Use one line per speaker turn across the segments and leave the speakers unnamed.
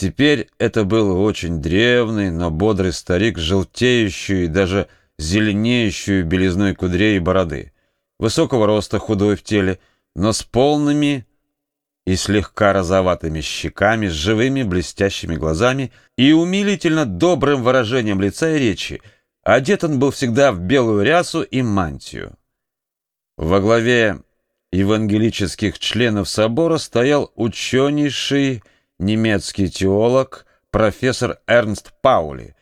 Теперь это был очень древный, но бодрый старик, желтеющий и даже зеленеющую белизной кудрей и бороды, высокого роста, худой в теле, но с полными и слегка розоватыми щеками, с живыми блестящими глазами и умилительно добрым выражением лица и речи. Одет он был всегда в белую рясу и мантию. Во главе евангелических членов собора стоял ученейший немецкий теолог профессор Эрнст Паули.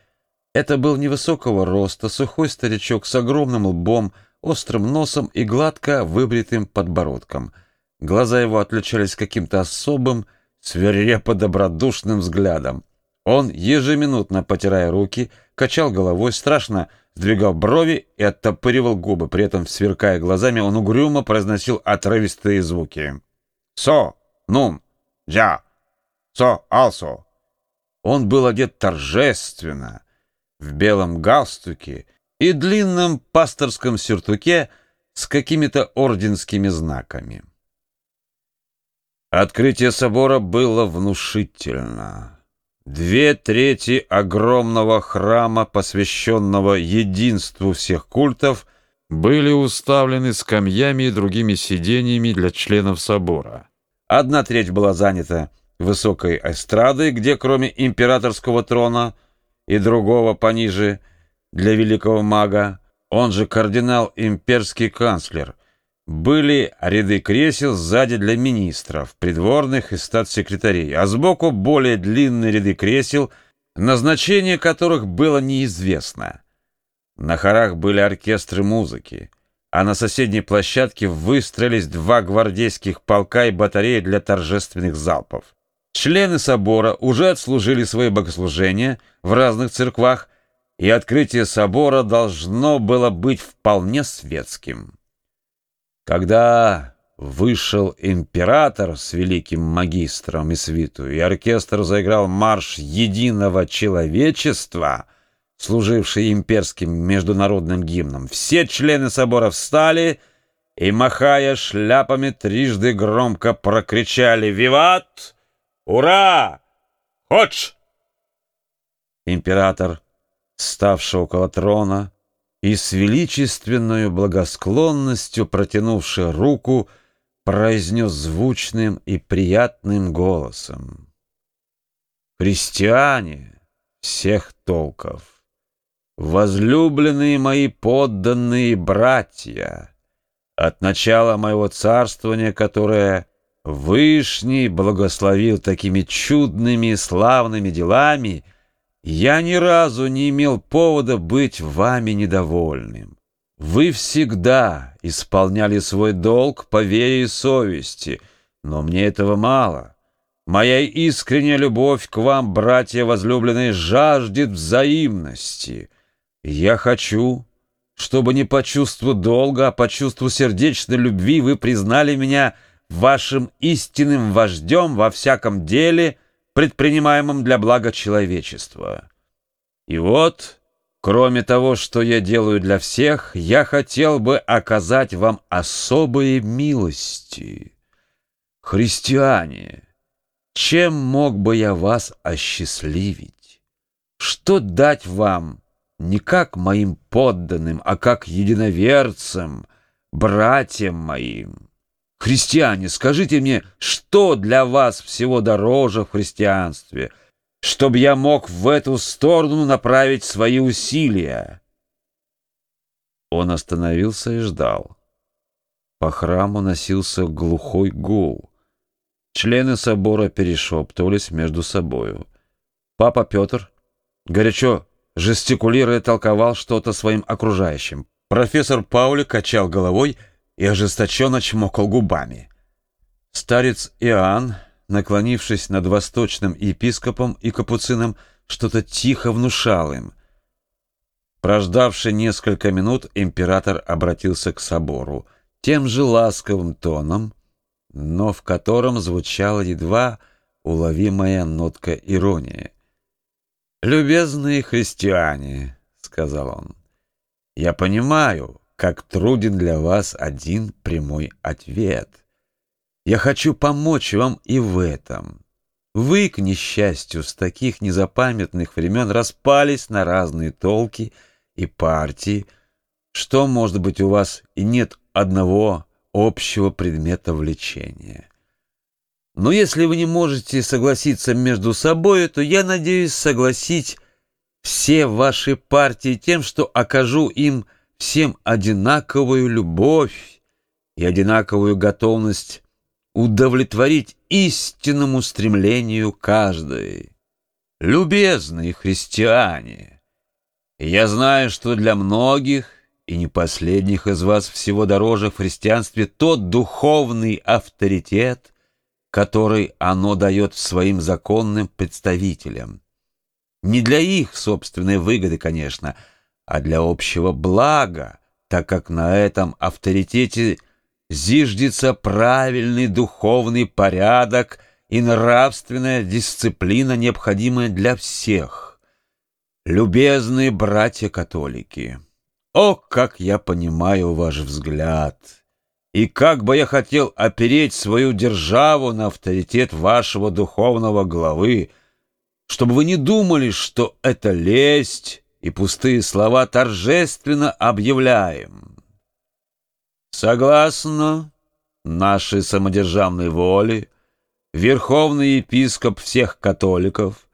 Это был невысокого роста, сухой старичок с огромным лбом, острым носом и гладко выбритым подбородком. Глаза его отличались каким-то особым, свирепо-добродушным взглядом. Он, ежеминутно потирая руки, качал головой, страшно сдвигал брови и оттопыривал губы. При этом, сверкая глазами, он угрюмо произносил отрывистые звуки. «Со! Нум! Джа! Со! Алсо!» Он был одет торжественно, в белом галстуке и длинном пасторском сюртуке с какими-то орденскими знаками. Открытие собора было внушительно. Две трети огромного храма, посвященного единству всех культов, были уставлены скамьями и другими сиденьями для членов собора. Одна треть была занята высокой эстрадой, где кроме императорского трона и другого пониже для великого мага, он же кардинал-имперский канцлер, были ряды кресел сзади для министров, придворных и статс-секретарей, а сбоку более длинные ряды кресел, назначение которых было неизвестно. На хорах были оркестры музыки, а на соседней площадке выстроились два гвардейских полка и батареи для торжественных залпов. Члены собора уже отслужили свои богослужения в разных церквах, и открытие собора должно было быть вполне светским. Когда вышел император с великим магистром и свиту, и оркестр заиграл марш единого человечества, служивший имперским международным гимном, все члены собора встали и, махая шляпами, трижды громко прокричали «Виват! Ура! Ходж!» Император, ставший около трона, и с величественной благосклонностью, протянувши руку, произнес звучным и приятным голосом. «Христиане всех толков, возлюбленные мои подданные братья, от начала моего царствования, которое Вышний благословил такими чудными и славными делами — я ни разу не имел повода быть вами недовольным. Вы всегда исполняли свой долг по вере и совести, но мне этого мало. Моя искренняя любовь к вам, братья возлюбленные, жаждет взаимности. Я хочу, чтобы не по чувству долга, а по чувству сердечной любви вы признали меня вашим истинным вождем во всяком деле — предпринимаемым для блага человечества. И вот, кроме того, что я делаю для всех, я хотел бы оказать вам особые милости. Христиане, чем мог бы я вас осчастливить? Что дать вам не как моим подданным, а как единоверцам, братьям моим? Христиане, скажите мне, что для вас всего дороже в христианстве, чтобы я мог в эту сторону направить свои усилия?» Он остановился и ждал. По храму носился глухой гул. Члены собора перешептывались между собою. Папа Петр, горячо жестикулируя, толковал что-то своим окружающим. Профессор Паули качал головой и ожесточенно чмокал губами. Старец Иоанн, наклонившись над восточным епископом и капуцином, что-то тихо внушал им. Прождавший несколько минут, император обратился к собору тем же ласковым тоном, но в котором звучала едва уловимая нотка иронии. «Любезные христиане», — сказал он, — «я понимаю, как труден для вас один прямой ответ. Я хочу помочь вам и в этом. Вы, к несчастью, с таких незапамятных времен распались на разные толки и партии, что, может быть, у вас и нет одного общего предмета влечения. Но если вы не можете согласиться между собой, то я надеюсь согласить все ваши партии тем, что окажу им всем одинаковую любовь и одинаковую готовность удовлетворить истинному стремлению каждой. Любезные христиане, я знаю, что для многих и не последних из вас всего дороже в христианстве тот духовный авторитет, который оно дает своим законным представителям. Не для их собственной выгоды, конечно, а для общего блага, так как на этом авторитете зиждется правильный духовный порядок и нравственная дисциплина, необходимая для всех. Любезные братья-католики, о, как я понимаю ваш взгляд! И как бы я хотел опереть свою державу на авторитет вашего духовного главы, чтобы вы не думали, что это лесть и пустые слова торжественно объявляем. Согласно нашей самодержавной воле, верховный епископ всех католиков,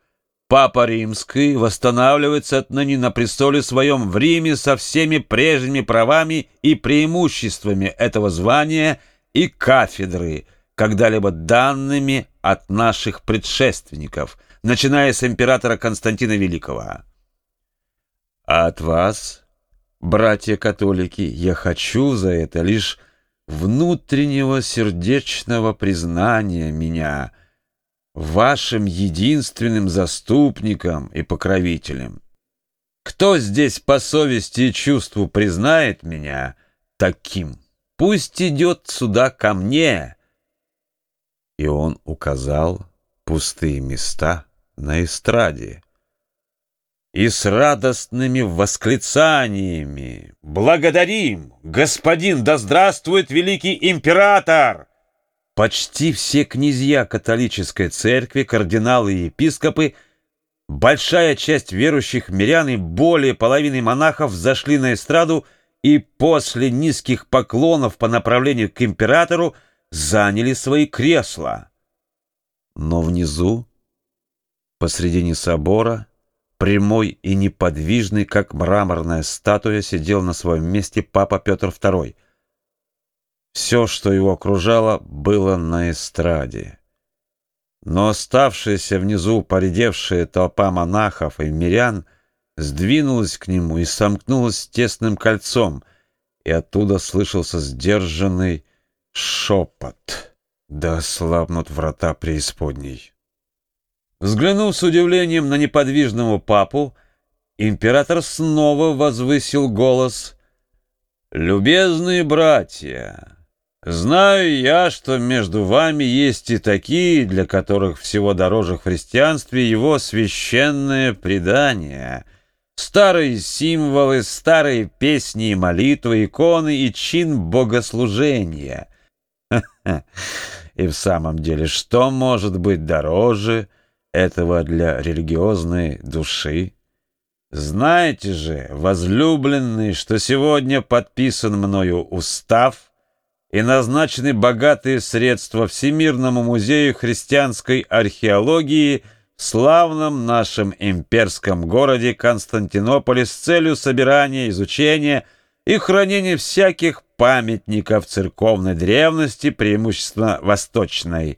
Папа Римский, восстанавливается отныне на престоле своем в Риме со всеми прежними правами и преимуществами этого звания и кафедры, когда-либо данными от наших предшественников, начиная с императора Константина Великого. А от вас братья-католики, я хочу за это лишь внутреннего сердечного признания меня вашим единственным заступником и покровителем. Кто здесь по совести и чувству признает меня таким, пусть идет сюда ко мне. И он указал пустые места на эстраде и с радостными восклицаниями «Благодарим! Господин, да здравствует великий император!» Почти все князья католической церкви, кардиналы и епископы, большая часть верующих мирян и более половины монахов зашли на эстраду и после низких поклонов по направлению к императору заняли свои кресла. Но внизу, посредине собора, Прямой и неподвижный, как мраморная статуя, сидел на своем месте папа Петр II. Все, что его окружало, было на эстраде. Но оставшаяся внизу поредевшая толпа монахов и мирян сдвинулась к нему и сомкнулась тесным кольцом, и оттуда слышался сдержанный шепот. Да ослабнут врата преисподней. Взглянув с удивлением на неподвижного папу, император снова возвысил голос. «Любезные братья, знаю я, что между вами есть и такие, для которых всего дороже в христианстве его священное предание». Старые символы, старые песни и молитвы, иконы и чин богослужения. И в самом деле, что может быть дороже этого для религиозной души. Знаете же, возлюбленный, что сегодня подписан мною устав и назначены богатые средства Всемирному музею христианской археологии в славном нашем имперском городе Константинополе с целью собирания, изучения и хранения всяких памятников церковной древности, преимущественно восточной,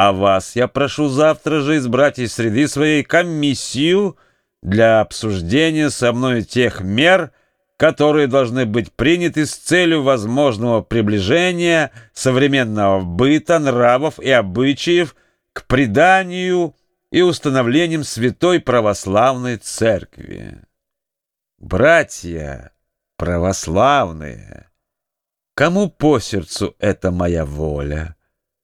а вас я прошу завтра же избрать из среды своей комиссию для обсуждения со мной тех мер, которые должны быть приняты с целью возможного приближения современного быта, нравов и обычаев к преданию и установлением Святой Православной Церкви. Братья православные, кому по сердцу эта моя воля?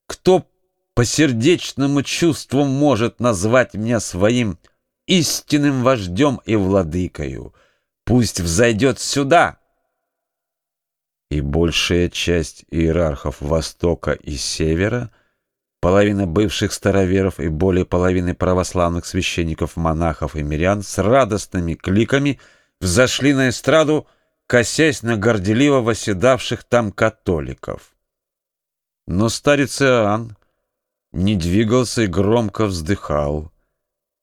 Кто по сердечному чувству может назвать меня своим истинным вождем и владыкою. Пусть взойдет сюда. И большая часть иерархов Востока и Севера Половина бывших староверов и более половины православных священников, монахов и мирян с радостными кликами взошли на эстраду, косясь на горделиво восседавших там католиков. Но старец Иоанн не двигался и громко вздыхал.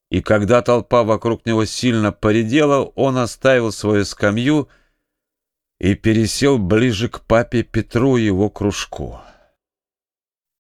И когда толпа вокруг него сильно поредела, он оставил свою скамью и пересел ближе к папе Петру и его кружку.